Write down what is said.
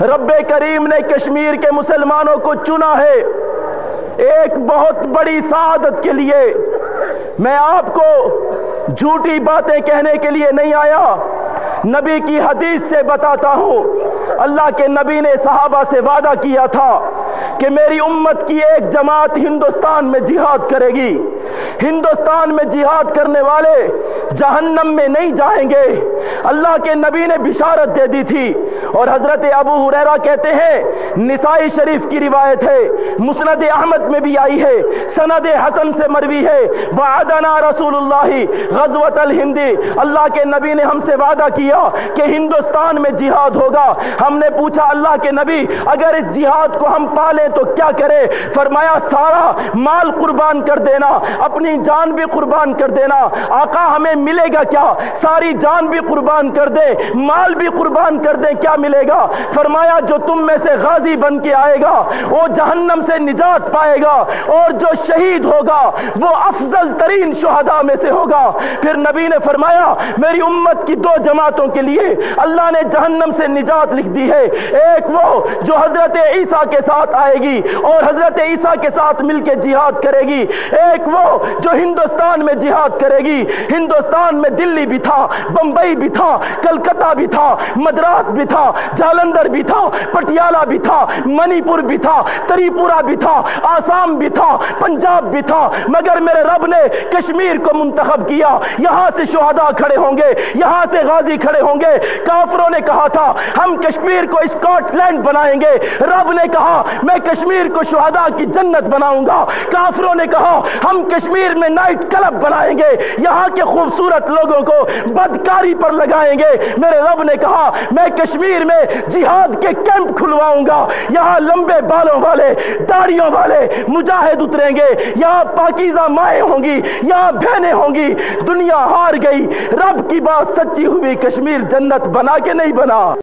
رب کریم نے کشمیر کے مسلمانوں کو چنا ہے ایک بہت بڑی سعادت کے لیے میں آپ کو جھوٹی باتیں کہنے کے لیے نہیں آیا نبی کی حدیث سے بتاتا ہوں اللہ کے نبی نے صحابہ سے وعدہ کیا تھا کہ میری امت کی ایک جماعت ہندوستان میں جہاد کرے گی ہندوستان میں جہاد کرنے والے جہنم میں نہیں جائیں گے۔ اللہ کے نبی نے بشارت دے دی تھی۔ اور حضرت ابو حریرہ کہتے ہیں، نسائی شریف کی روایت ہے، مسند احمد میں بھی آئی ہے، سند حسن سے مروی ہے۔ وعدنا رسول اللہ غزوت الہندی اللہ کے نبی نے ہم سے وعدہ کیا کہ ہندوستان میں جہاد ہوگا۔ ہم نے پوچھا، اللہ کے نبی، اگر اس جہاد کو ہم پالیں تو کیا کرے فرمایا، سارا مال قربان کر دینا، اپنی جان بھی قربان کر دینا۔ آقا ہمیں ملے گا کیا؟ ساری جان بھی قربان کر دے، مال بھی قربان کر دے، کیا ملے گا؟ فرمایا، جو تم میں سے غازی بن کے آئے گا، وہ جہنم سے نجات پائے گا، اور جو شہید ہوگا، وہ افضل ترین شہداء میں سے ہوگا۔ پھر نبی نے فرمایا، میری امت کی دو جماعتوں کے لیے اللہ نے جہنم سے نجات لکھ دی ہے۔ ایک وہ جو حضرت عیسیٰ کے ساتھ آئے گی، اور حضرت عیسیٰ کے ساتھ مل کے جہاد کرے گی۔ ایک وہ جو ہندوستان میں جہاد کرے گی، ہندوستان میں دلی بھی تھا بمبئی بھی تھا کلکتہ بھی تھا مدراس بھی تھا جالندر بھی تھا پٹیالہ بھی تھا منی پور بھی تھا تریپورا بھی تھا آسام بھی تھا پنجاب بھی تھا مگر میرے رب نے کشمیر کو منتخب کیا یہاں سے شہداء کھڑے ہوں گے یہاں سے غازی کھڑے ہوں گے کافروں نے کہا تھا ہم کشمیر کو اسکاٹ لینڈ بنائیں گے رب نے کہا میں کشمیر کو شہداء کی جنت بناؤں گا کافروں نے کہا ہم کشمیر میں نائٹ کلب بنائیں گے یہاں کے خوبصورت لوگوں کو بدکاری پر لگائیں گے۔ میرے رب نے کہا، میں کشمیر میں جہاد کے کیمپ کھلواؤں گا۔ یہاں لمبے بالوں والے، داڑیوں والے مجاہد اتریں گے۔ یہاں پاکیزہ مائیں ہوں گی، یہاں بہنیں ہوں گی۔ دنیا ہار گئی۔ رب کی بات سچی ہوئی کشمیر جنت بنا کے نہیں بنا؟